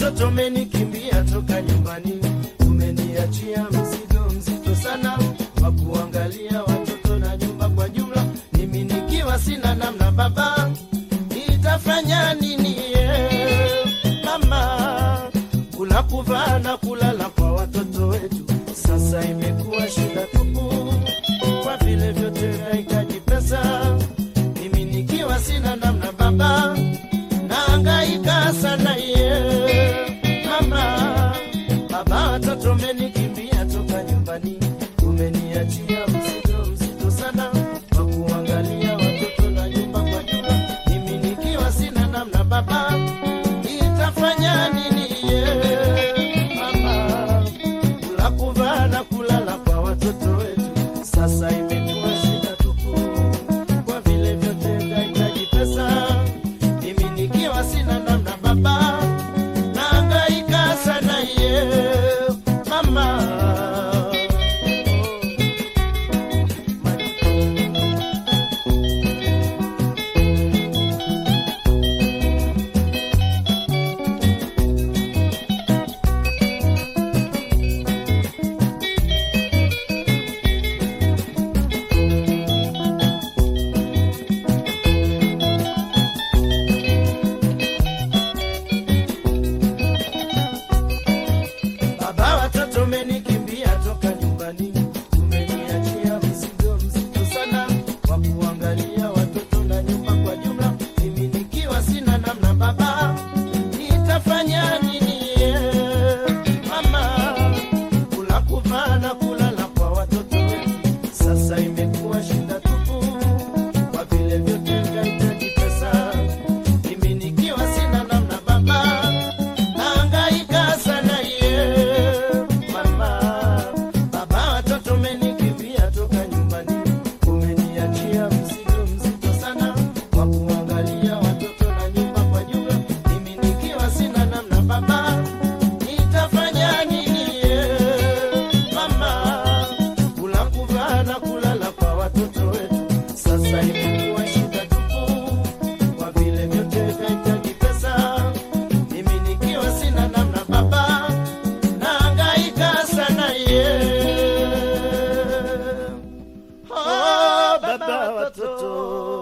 Watoto menikimbia toka nyumbani, umeniachia mzigo mzito sana wa kuangalia watoto na nyumba kwa jumla. Mimi nikiwa sina namna, baba, nitafanya nini? Mama, kula kuvaa na kulala kwa watoto wetu sasa imekuwa minha tia. na kulala kwa watoto wetu. Sasa imekuwa shida tupu, kwa vile vyote vinahitaji pesa. Mimi nikiwa sina namna, baba nahangaika sana ye. Oh, baba watoto